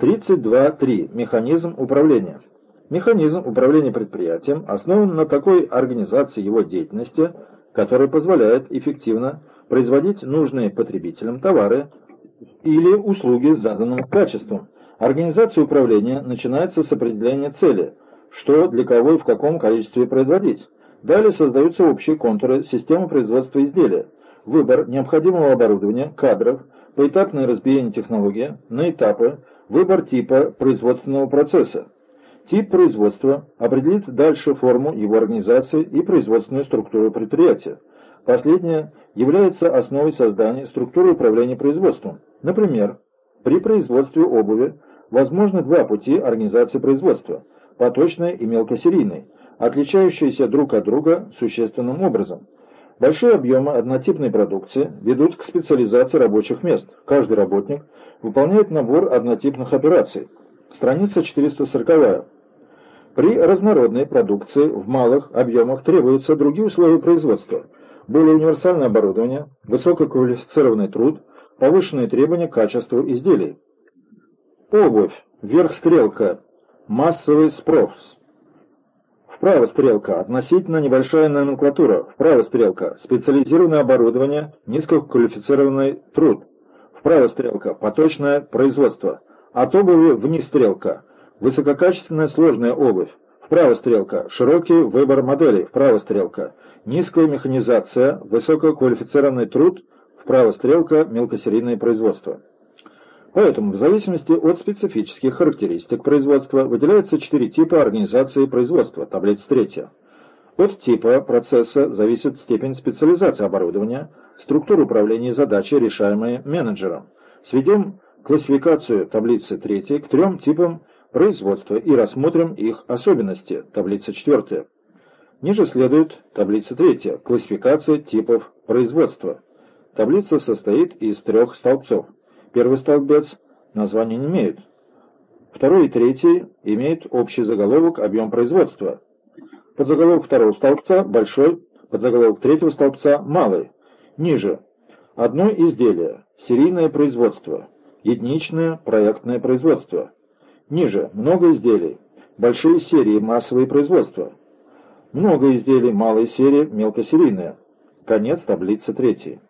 32.3. Механизм управления. Механизм управления предприятием основан на такой организации его деятельности, которая позволяет эффективно производить нужные потребителям товары или услуги с заданным качеством. Организация управления начинается с определения цели, что для кого и в каком количестве производить. Далее создаются общие контуры системы производства изделия, выбор необходимого оборудования, кадров, поэтапное разбиение технологии на этапы, выбор типа производственного процесса. Тип производства определит дальше форму его организации и производственную структуру предприятия. Последняя является основой создания структуры управления производством. Например, при производстве обуви возможны два пути организации производства – поточный и мелкосерийный, отличающиеся друг от друга существенным образом – Большие объемы однотипной продукции ведут к специализации рабочих мест. Каждый работник выполняет набор однотипных операций. Страница 440. При разнородной продукции в малых объемах требуются другие условия производства. Более универсальное оборудование, высококвалифицированный труд, повышенные требования к качеству изделий. Обувь. Верх стрелка. Массовый спрос. Вправо стрелка. Относительно небольшая номенклатура. Вправо стрелка. Специализированное оборудование. Низкоквалифицированный труд. Вправо стрелка. Поточное производство. От обуви вниз стрелка. Высококачественная сложная обувь. Вправо стрелка. Широкий выбор моделей. Вправо стрелка. Низкая механизация. Высококвалифицированный труд. Вправо стрелка. Мелкосерийное производство. Поэтому в зависимости от специфических характеристик производства выделяются четыре типа организации производства, таблица 3. От типа процесса зависит степень специализации оборудования, структура управления задачей, решаемые менеджером. Сведем классификацию таблицы 3 к трем типам производства и рассмотрим их особенности, таблица 4. Ниже следует таблица 3, классификация типов производства. Таблица состоит из трех столбцов. Первый столбец названия не имеет. Второй и третий имеют общий заголовок «Объем производства». Подзаголовок второго столбца – большой, подзаголовок третьего столбца – малый. Ниже – одно изделие, серийное производство, единичное проектное производство. Ниже – много изделий, большие серии, массовые производства. Много изделий, малые серии, мелкосерийные. Конец таблицы третьей.